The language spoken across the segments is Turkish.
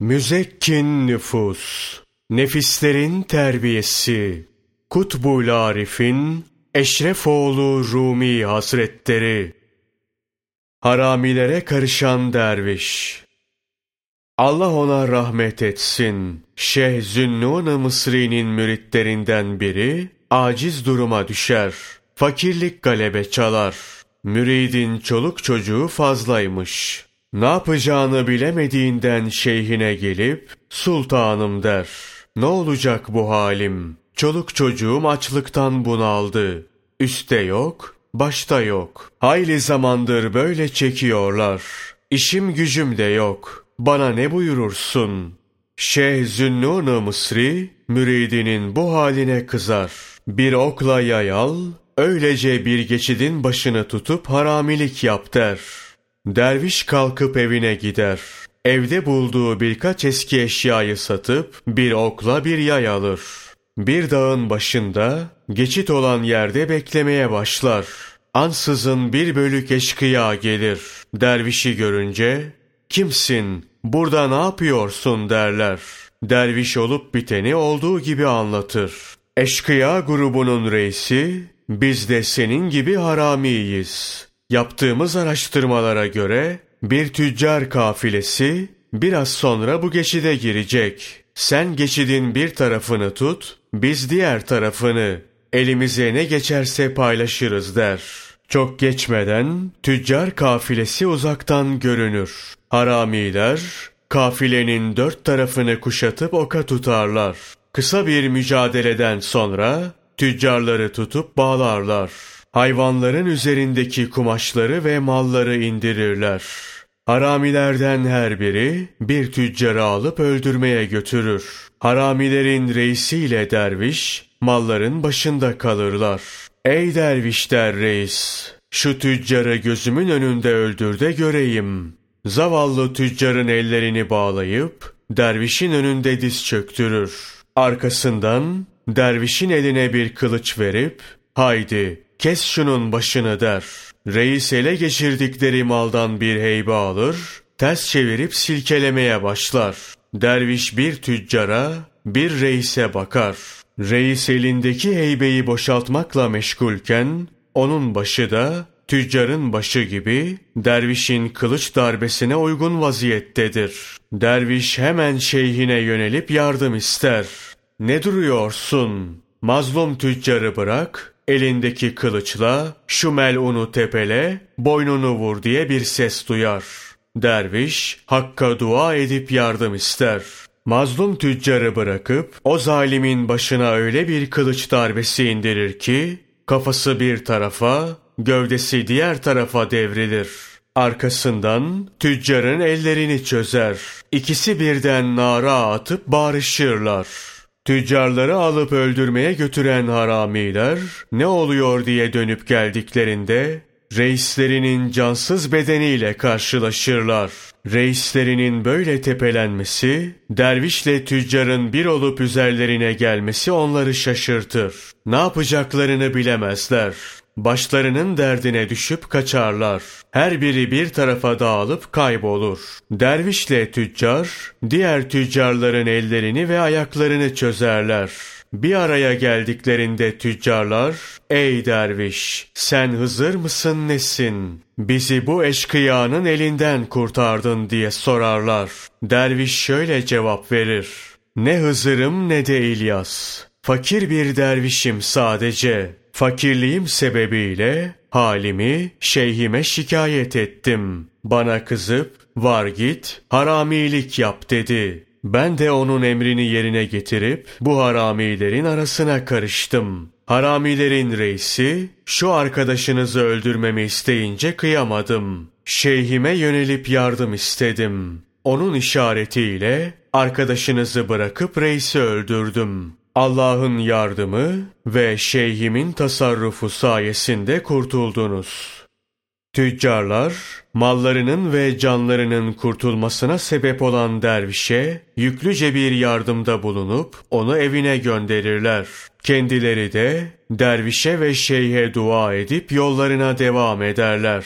Müzekkin nüfus, nefislerin terbiyesi, Kutbul Arif'in Eşrefoğlu Rumi Hazretleri, Haramilere karışan derviş, Allah ona rahmet etsin. Şeyh Zünnun Mısri'nin müritlerinden biri, aciz duruma düşer. Fakirlik galebe çalar. Müridin çoluk çocuğu fazlaymış. Ne yapacağını bilemediğinden şeyhine gelip, sultanım der. Ne olacak bu halim? Çoluk çocuğum açlıktan bunaldı. Üste yok, başta yok. Hayli zamandır böyle çekiyorlar. İşim gücüm de yok. Bana ne buyurursun? Şeyh Zünnun Mısri, müridinin bu haline kızar. Bir okla yayal, öylece bir geçidin başını tutup haramilik yap der. Derviş kalkıp evine gider. Evde bulduğu birkaç eski eşyayı satıp bir okla bir yay alır. Bir dağın başında geçit olan yerde beklemeye başlar. Ansızın bir bölük eşkıya gelir. Dervişi görünce kimsin, burada ne yapıyorsun derler. Derviş olup biteni olduğu gibi anlatır. Eşkıya grubunun reisi, biz de senin gibi haramiyiz. Yaptığımız araştırmalara göre bir tüccar kafilesi biraz sonra bu geçide girecek. Sen geçidin bir tarafını tut, biz diğer tarafını. Elimize ne geçerse paylaşırız der. Çok geçmeden tüccar kafilesi uzaktan görünür. Haramiler kafilenin dört tarafını kuşatıp oka tutarlar. Kısa bir mücadeleden sonra tüccarları tutup bağlarlar. Hayvanların üzerindeki kumaşları ve malları indirirler. Haramilerden her biri bir tüccarı alıp öldürmeye götürür. Haramilerin reisiyle derviş malların başında kalırlar. Ey derviş der reis, şu tüccarı gözümün önünde öldür de göreyim. Zavallı tüccarın ellerini bağlayıp dervişin önünde diz çöktürür. Arkasından dervişin eline bir kılıç verip haydi kes şunun başını der. Reis ele geçirdikleri maldan bir heybe alır, ters çevirip silkelemeye başlar. Derviş bir tüccara, bir reise bakar. Reis elindeki heybeyi boşaltmakla meşgulken, onun başı da tüccarın başı gibi dervişin kılıç darbesine uygun vaziyettedir. Derviş hemen şeyhine yönelip yardım ister. Ne duruyorsun? Mazlum tüccarı bırak, elindeki kılıçla şu melunu tepele, boynunu vur diye bir ses duyar. Derviş Hakk'a dua edip yardım ister. Mazlum tüccarı bırakıp o zalimin başına öyle bir kılıç darbesi indirir ki kafası bir tarafa, gövdesi diğer tarafa devrilir. Arkasından tüccarın ellerini çözer. İkisi birden nara atıp bağırışırlar. Tüccarları alıp öldürmeye götüren haramiler ne oluyor diye dönüp geldiklerinde reislerinin cansız bedeniyle karşılaşırlar. Reislerinin böyle tepelenmesi, dervişle tüccarın bir olup üzerlerine gelmesi onları şaşırtır. Ne yapacaklarını bilemezler. Başlarının derdine düşüp kaçarlar. Her biri bir tarafa dağılıp kaybolur. Dervişle tüccar, diğer tüccarların ellerini ve ayaklarını çözerler. Bir araya geldiklerinde tüccarlar, ''Ey derviş, sen Hızır mısın nesin? Bizi bu eşkıyanın elinden kurtardın.'' diye sorarlar. Derviş şöyle cevap verir, ''Ne Hızır'ım ne de İlyas. Fakir bir dervişim sadece. Fakirliğim sebebiyle halimi şeyhime şikayet ettim. Bana kızıp, var git, haramilik yap dedi.'' Ben de onun emrini yerine getirip bu haramilerin arasına karıştım. Haramilerin reisi şu arkadaşınızı öldürmemi isteyince kıyamadım. Şeyhime yönelip yardım istedim. Onun işaretiyle arkadaşınızı bırakıp reisi öldürdüm. Allah'ın yardımı ve şeyhimin tasarrufu sayesinde kurtuldunuz.'' Tüccarlar, mallarının ve canlarının kurtulmasına sebep olan dervişe yüklüce bir yardımda bulunup onu evine gönderirler. Kendileri de dervişe ve şeyhe dua edip yollarına devam ederler.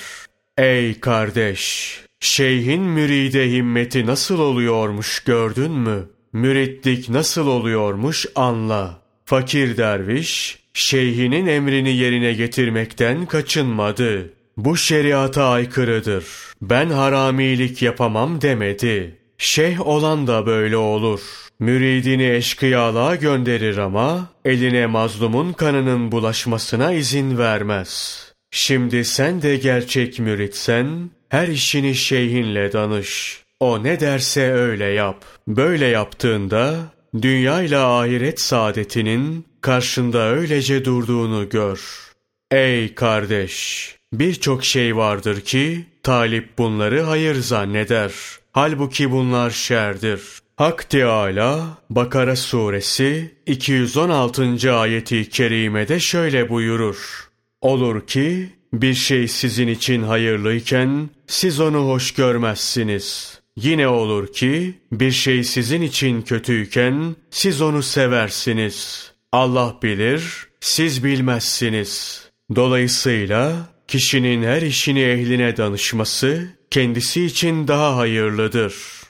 Ey kardeş! Şeyhin müride himmeti nasıl oluyormuş gördün mü? Müritlik nasıl oluyormuş anla. Fakir derviş, şeyhinin emrini yerine getirmekten kaçınmadı. Bu şeriata aykırıdır. Ben haramilik yapamam demedi. Şeyh olan da böyle olur. Müridini eşkıyalığa gönderir ama eline mazlumun kanının bulaşmasına izin vermez. Şimdi sen de gerçek müritsen her işini şeyhinle danış. O ne derse öyle yap. Böyle yaptığında dünya ile ahiret saadetinin karşında öylece durduğunu gör. Ey kardeş! Birçok şey vardır ki talip bunları hayır zanneder. Halbuki bunlar şerdir. Hak Teâlâ Bakara suresi 216. ayeti kerimede şöyle buyurur. Olur ki bir şey sizin için hayırlıyken siz onu hoş görmezsiniz. Yine olur ki bir şey sizin için kötüyken siz onu seversiniz. Allah bilir, siz bilmezsiniz. Dolayısıyla kişinin her işini ehline danışması kendisi için daha hayırlıdır.''